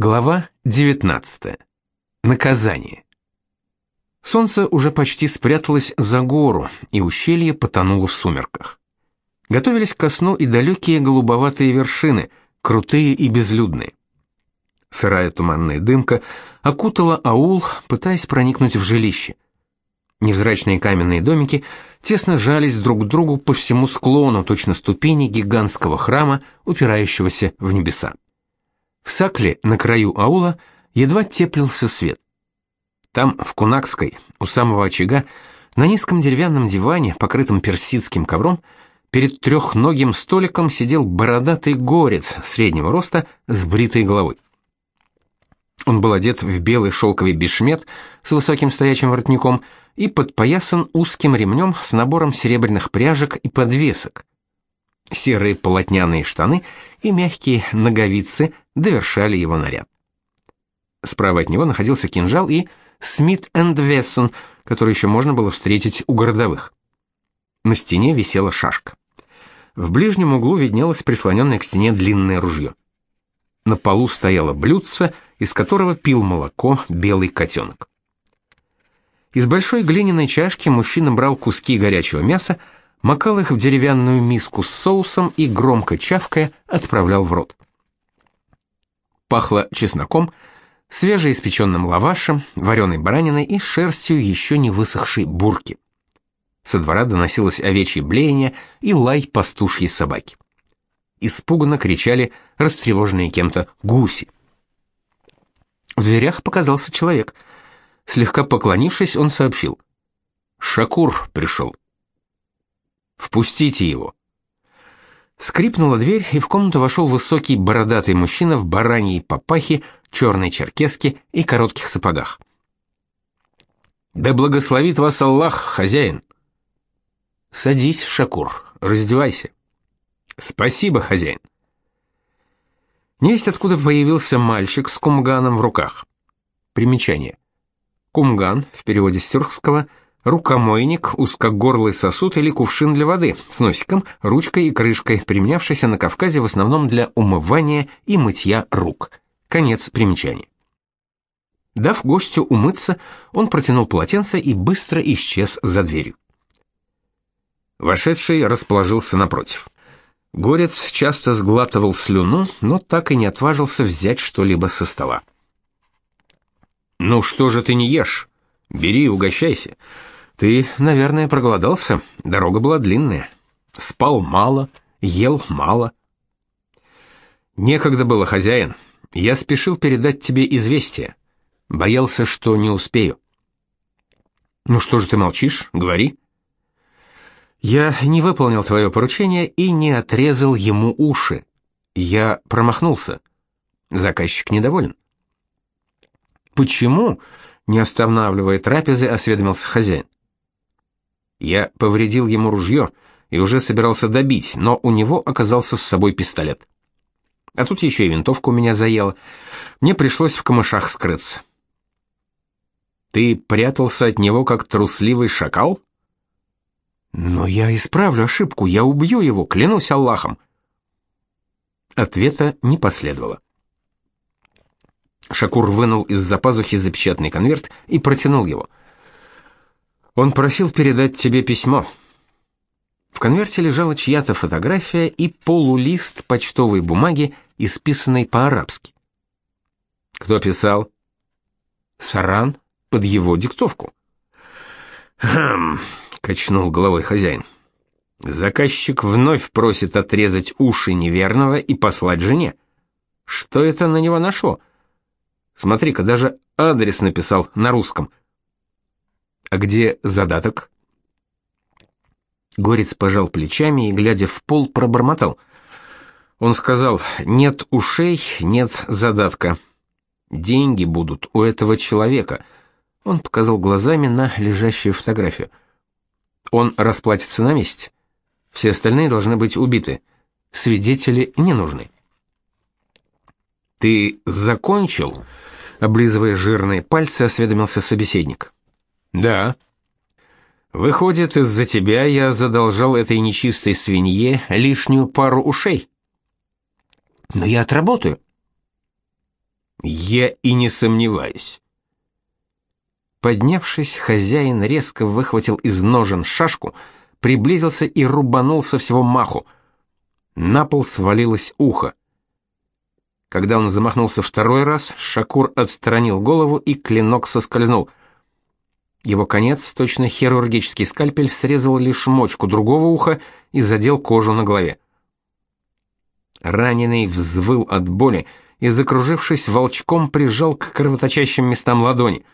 Глава 19. Наказание. Солнце уже почти спряталось за гору, и ущелье потонуло в сумерках. Готовились ко сну и далекие голубоватые вершины, крутые и безлюдные. Сырая туманная дымка окутала аул, пытаясь проникнуть в жилище. Невзрачные каменные домики тесно жались друг к другу по всему склону, точно ступени гигантского храма, упирающегося в небеса. В Сакле, на краю аула, едва теплился свет. Там, в Кунакской, у самого очага, на низком деревянном диване, покрытом персидским ковром, перед трехногим столиком сидел бородатый горец среднего роста с бритой головой. Он был одет в белый шелковый бешмет с высоким стоячим воротником и подпоясан узким ремнем с набором серебряных пряжек и подвесок. Серые полотняные штаны и мягкие ноговицы довершали его наряд. Справа от него находился кинжал и Смит энд Вессон, который еще можно было встретить у городовых. На стене висела шашка. В ближнем углу виднелось прислоненное к стене длинное ружье. На полу стояло блюдце, из которого пил молоко белый котенок. Из большой глиняной чашки мужчина брал куски горячего мяса, макал их в деревянную миску с соусом и громко чавкая отправлял в рот. Пахло чесноком, свежеиспеченным лавашем, вареной бараниной и шерстью еще не высохшей бурки. Со двора доносилось овечье блеяние и лай пастушьей собаки. Испуганно кричали растревоженные кем-то гуси. В дверях показался человек. Слегка поклонившись, он сообщил: "Шакур пришел». Впустите его. Скрипнула дверь, и в комнату вошел высокий бородатый мужчина в бараньей папахе, черной черкеске и коротких сапогах. Да благословит вас Аллах, хозяин. Садись, Шакур, раздевайся. Спасибо, хозяин. Несть откуда появился мальчик с кумганом в руках. Примечание. Кумган в переводе с тюркского рукомойник, узкогорлый сосуд или кувшин для воды с носиком, ручкой и крышкой, применявшийся на Кавказе в основном для умывания и мытья рук. Конец примечания. Дав гостю умыться, он протянул полотенце и быстро исчез за дверью. Вошедший расположился напротив. Горец часто сглатывал слюну, но так и не отважился взять что-либо со стола. «Ну что же ты не ешь? Бери, угощайся. Ты, наверное, проголодался. Дорога была длинная. Спал мало, ел мало. Некогда было, хозяин. Я спешил передать тебе известие. Боялся, что не успею. Ну что же ты молчишь? Говори. Я не выполнил твое поручение и не отрезал ему уши. Я промахнулся. Заказчик недоволен. Почему? Не останавливая трапезы, осведомился хозяин. Я повредил ему ружье и уже собирался добить, но у него оказался с собой пистолет. А тут еще и винтовка у меня заела. Мне пришлось в камышах скрыться. Ты прятался от него как трусливый шакал? Но я исправлю ошибку, я убью его, клянусь Аллахом. Ответа не последовало. Шакур вынул из-за пазухи запечатанный конверт и протянул его. Он просил передать тебе письмо. В конверте лежала чья-то фотография и полулист почтовой бумаги, исписанной по-арабски. Кто писал? Саран под его диктовку. Хм, качнул головой хозяин. Заказчик вновь просит отрезать уши неверного и послать жене. Что это на него нашло? Смотри-ка, даже адрес написал на русском. А где задаток? Горец пожал плечами и, глядя в пол, пробормотал. Он сказал: "Нет ушей, нет задатка. Деньги будут у этого человека". Он показал глазами на лежащую фотографию. Он расплатится на месте. Все остальные должны быть убиты. Свидетели не нужны. Ты закончил? облизывая жирные пальцы, осведомился собеседник. Да. Выходит, из-за тебя я задолжал этой нечистой свинье лишнюю пару ушей. Но я отработаю. Я и не сомневаюсь. Поднявшись, хозяин резко выхватил из ножен шашку, приблизился и рубанул со всего маху. На пол свалилось ухо. Когда он замахнулся второй раз, Шакур отстранил голову, и клинок соскользнул. Его конец, точно хирургический скальпель, срезал лишь мочку другого уха и задел кожу на голове. Раненый взвыл от боли и, закружившись волчком, прижал к кровоточащим местам ладони.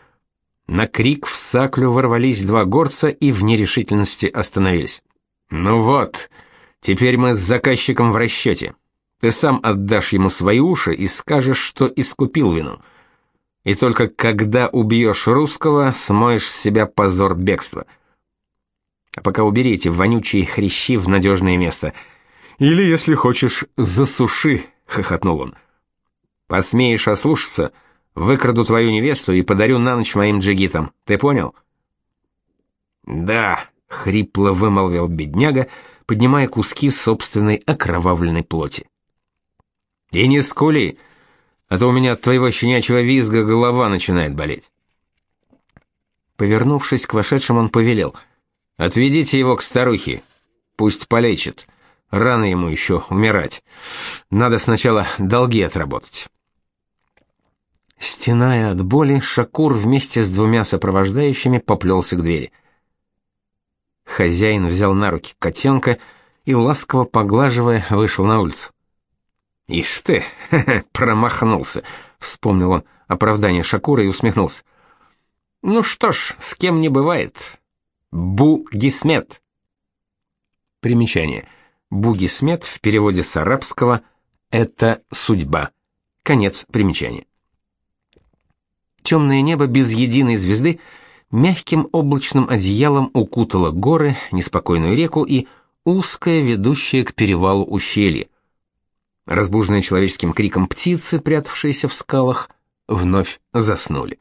На крик в саклю ворвались два горца и в нерешительности остановились. «Ну вот, теперь мы с заказчиком в расчете. Ты сам отдашь ему свои уши и скажешь, что искупил вину. И только когда убьешь русского, смоешь с себя позор бегства. А пока уберите вонючие хрящи в надежное место. Или, если хочешь, засуши, хохотнул он. Посмеешь ослушаться, выкраду твою невесту и подарю на ночь моим джигитам. Ты понял? Да, хрипло вымолвил бедняга, поднимая куски собственной окровавленной плоти. И не скули, а то у меня от твоего щенячьего визга голова начинает болеть. Повернувшись к вошедшим, он повелел: "Отведите его к старухе, пусть полечит. Рано ему еще умирать. Надо сначала долги отработать". Стеная от боли, Шакур вместе с двумя сопровождающими поплелся к двери. Хозяин взял на руки котенка и ласково поглаживая вышел на улицу. Ишь ты, промахнулся, вспомнил он оправдание Шакура и усмехнулся. Ну что ж, с кем не бывает. Бу-гисмет. Примечание. Бугисмет в переводе с арабского это судьба. Конец примечания. Темное небо без единой звезды мягким облачным одеялом укутало горы, неспокойную реку и узкое ведущее к перевалу ущелье. Разбуженные человеческим криком птицы, прятавшиеся в скалах, вновь заснули.